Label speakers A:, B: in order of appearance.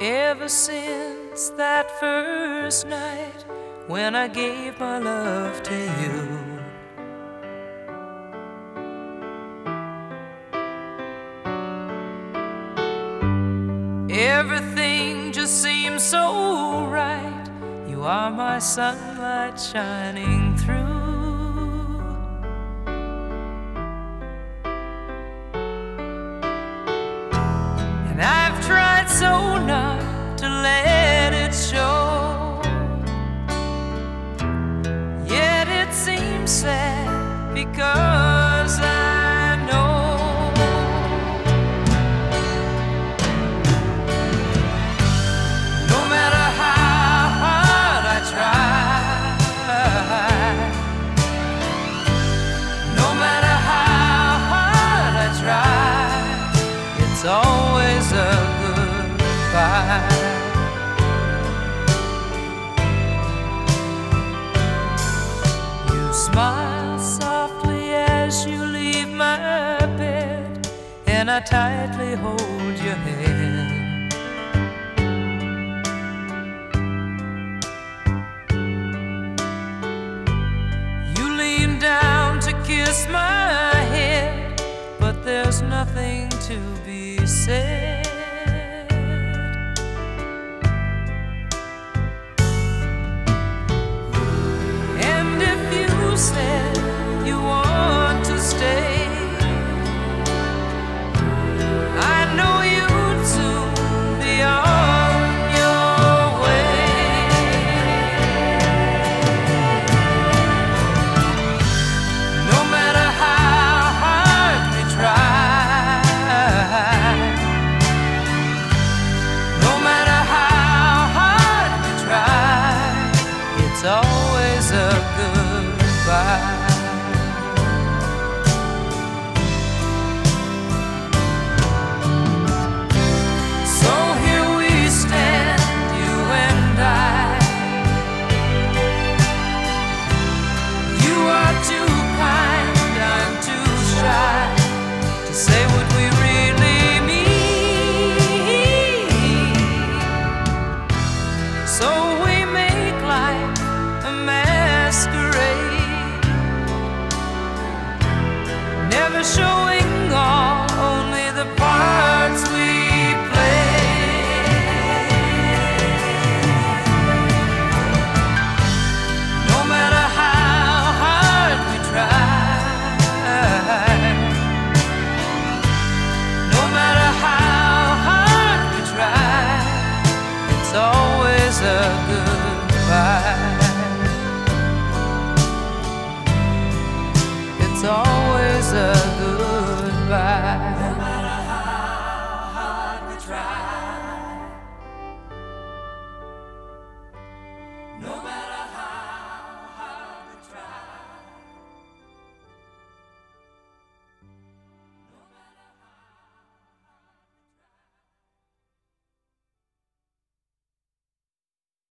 A: Ever since that first night when I gave my love to you. Everything just seems so right. You are my sunlight shining through. said because Smile softly as you leave my bed, and I tightly hold your hand. You lean down to kiss my head, but there's nothing to be said. another